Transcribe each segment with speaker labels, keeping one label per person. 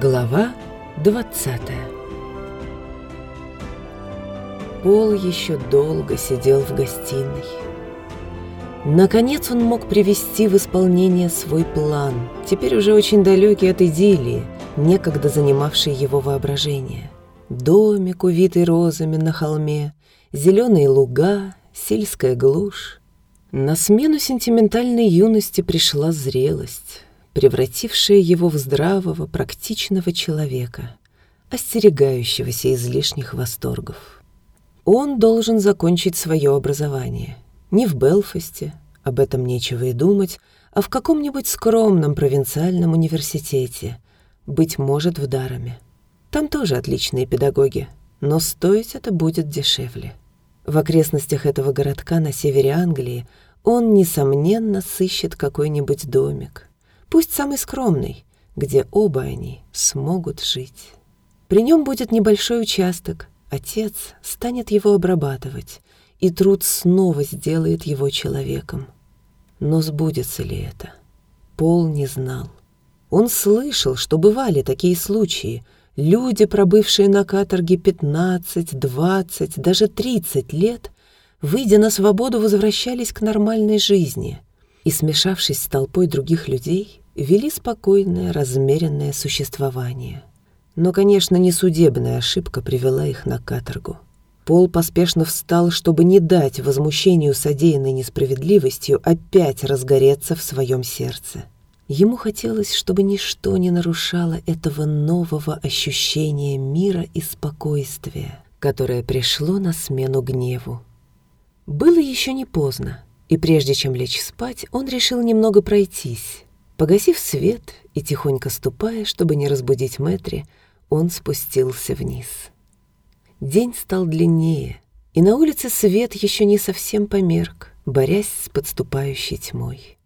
Speaker 1: Глава 20 Пол еще долго сидел в гостиной. Наконец он мог привести в исполнение свой план, теперь уже очень далекий от идиллии, некогда занимавший его воображение. Домик, увитый розами на холме, зеленые луга, сельская глушь. На смену сентиментальной юности пришла зрелость, превратившая его в здравого, практичного человека, остерегающегося излишних восторгов. Он должен закончить свое образование. Не в Белфасте, об этом нечего и думать, а в каком-нибудь скромном провинциальном университете, быть может, в Дараме. Там тоже отличные педагоги, но стоить это будет дешевле. В окрестностях этого городка на севере Англии он, несомненно, сыщет какой-нибудь домик, пусть самый скромный, где оба они смогут жить. При нем будет небольшой участок, отец станет его обрабатывать, и труд снова сделает его человеком. Но сбудется ли это? Пол не знал. Он слышал, что бывали такие случаи, Люди, пробывшие на каторге 15, 20, даже 30 лет, выйдя на свободу, возвращались к нормальной жизни и, смешавшись с толпой других людей, вели спокойное, размеренное существование. Но, конечно, не судебная ошибка привела их на каторгу. Пол поспешно встал, чтобы не дать возмущению содеянной несправедливостью опять разгореться в своем сердце. Ему хотелось, чтобы ничто не нарушало этого нового ощущения мира и спокойствия, которое пришло на смену гневу. Было еще не поздно, и прежде чем лечь спать, он решил немного пройтись. Погасив свет и тихонько ступая, чтобы не разбудить Мэтри, он спустился вниз. День стал длиннее, и на улице свет еще не совсем померк, борясь с подступающей тьмой.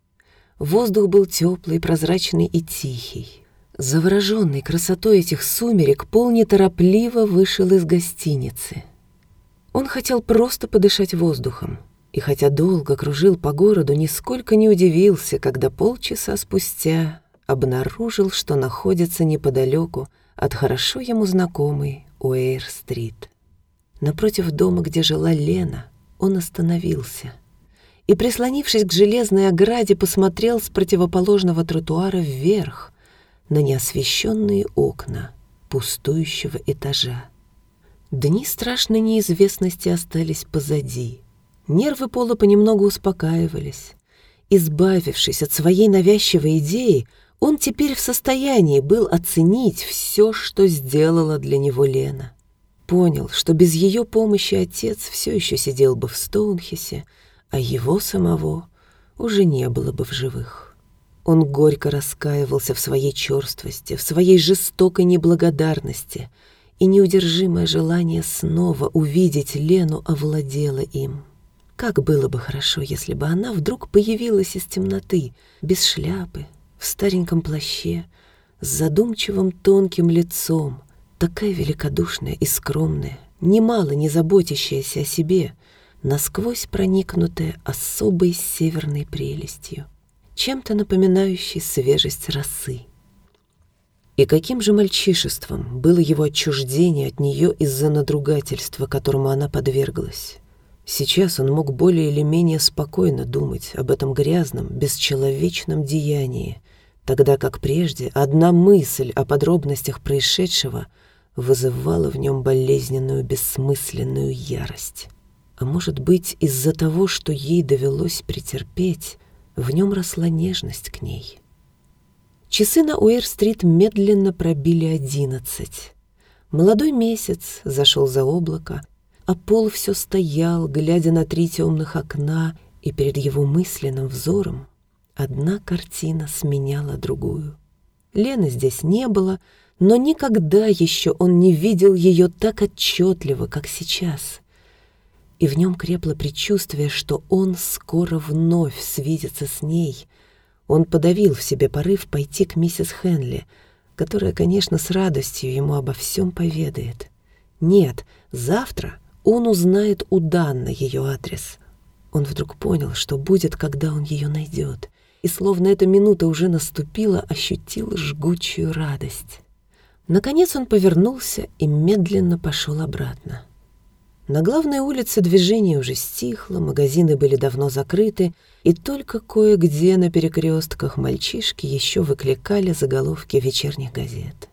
Speaker 1: Воздух был теплый, прозрачный и тихий. Завороженный красотой этих сумерек, Пол неторопливо вышел из гостиницы. Он хотел просто подышать воздухом, и хотя долго кружил по городу, нисколько не удивился, когда полчаса спустя обнаружил, что находится неподалеку от хорошо ему знакомой Уэйр-стрит. Напротив дома, где жила Лена, он остановился — и, прислонившись к железной ограде, посмотрел с противоположного тротуара вверх на неосвещенные окна пустующего этажа. Дни страшной неизвестности остались позади. Нервы Пола понемногу успокаивались. Избавившись от своей навязчивой идеи, он теперь в состоянии был оценить все, что сделала для него Лена. Понял, что без ее помощи отец все еще сидел бы в Стоунхесе, а его самого уже не было бы в живых. Он горько раскаивался в своей черствости, в своей жестокой неблагодарности, и неудержимое желание снова увидеть Лену овладело им. Как было бы хорошо, если бы она вдруг появилась из темноты, без шляпы, в стареньком плаще, с задумчивым тонким лицом, такая великодушная и скромная, немало не заботящаяся о себе — насквозь проникнутая особой северной прелестью, чем-то напоминающей свежесть росы. И каким же мальчишеством было его отчуждение от нее из-за надругательства, которому она подверглась. Сейчас он мог более или менее спокойно думать об этом грязном, бесчеловечном деянии, тогда как прежде одна мысль о подробностях происшедшего вызывала в нем болезненную бессмысленную ярость. А может быть, из-за того, что ей довелось претерпеть, в нем росла нежность к ней. Часы на Уэр-стрит медленно пробили одиннадцать. Молодой месяц зашел за облако, а пол все стоял, глядя на три темных окна, и перед его мысленным взором одна картина сменяла другую. Лены здесь не было, но никогда еще он не видел ее так отчетливо, как сейчас — и в нем крепло предчувствие, что он скоро вновь свидится с ней. Он подавил в себе порыв пойти к миссис Хенли, которая, конечно, с радостью ему обо всем поведает. Нет, завтра он узнает у Данны ее адрес. Он вдруг понял, что будет, когда он ее найдет, и, словно эта минута уже наступила, ощутил жгучую радость. Наконец он повернулся и медленно пошел обратно. На главной улице движение уже стихло, магазины были давно закрыты, и только кое-где на перекрестках мальчишки еще выкликали заголовки вечерних газет.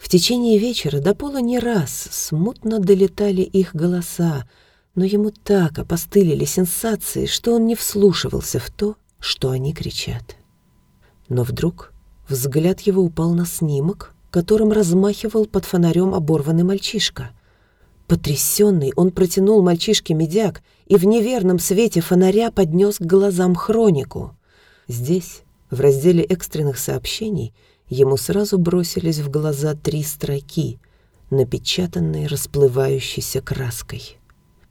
Speaker 1: В течение вечера до пола не раз смутно долетали их голоса, но ему так опостылили сенсации, что он не вслушивался в то, что они кричат. Но вдруг взгляд его упал на снимок, которым размахивал под фонарем оборванный мальчишка — Потрясенный, он протянул мальчишке медяк и в неверном свете фонаря поднес к глазам хронику. Здесь, в разделе экстренных сообщений, ему сразу бросились в глаза три строки, напечатанные расплывающейся краской.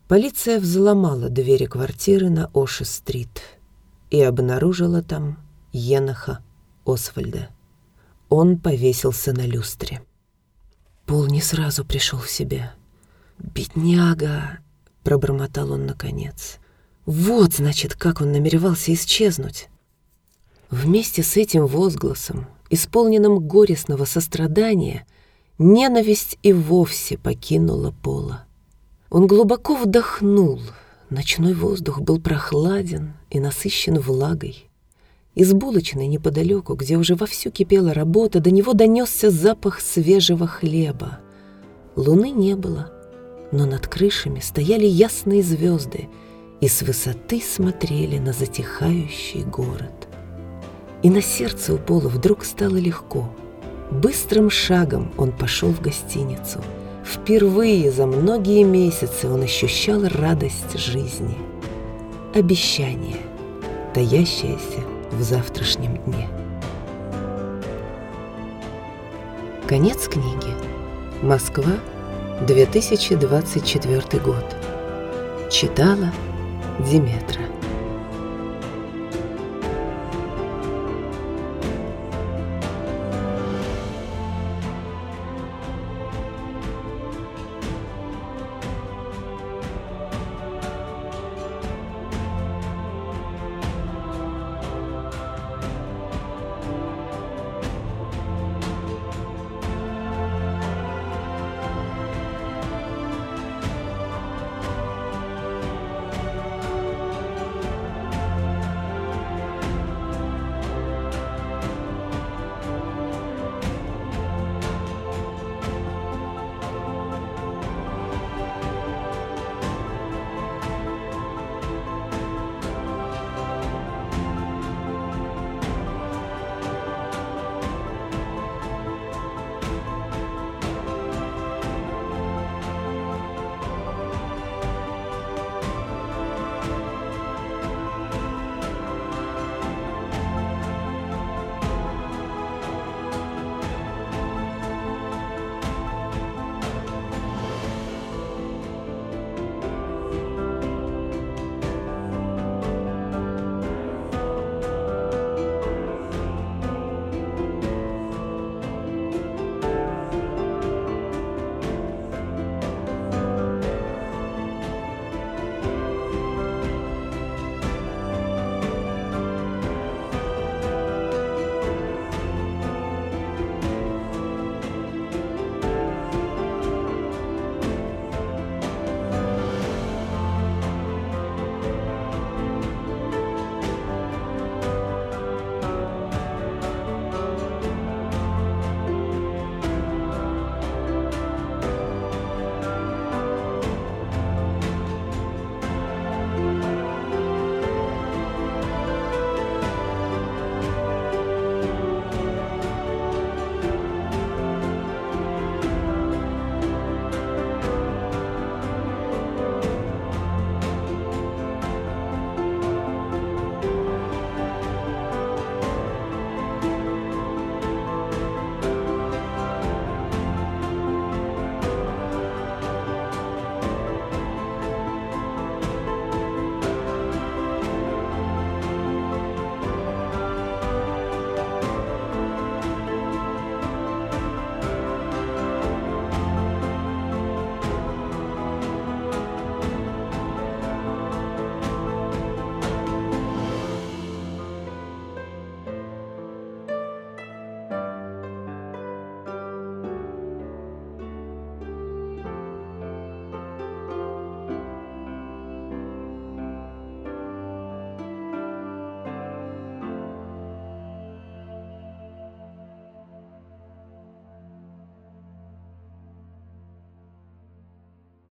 Speaker 1: Полиция взломала двери квартиры на Оши-стрит и обнаружила там Еноха Освальда. Он повесился на люстре. Пол не сразу пришел в себя — «Бедняга!» — пробормотал он наконец. «Вот, значит, как он намеревался исчезнуть!» Вместе с этим возгласом, исполненным горестного сострадания, ненависть и вовсе покинула Пола. Он глубоко вдохнул. Ночной воздух был прохладен и насыщен влагой. Из булочной неподалеку, где уже вовсю кипела работа, до него донесся запах свежего хлеба. Луны не было — но над крышами стояли ясные звезды и с высоты смотрели на затихающий город. И на сердце у Пола вдруг стало легко. Быстрым шагом он пошел в гостиницу. Впервые за многие месяцы он ощущал радость жизни. Обещание, таящееся в завтрашнем дне. Конец книги. Москва, 2024 год. Читала Диметра.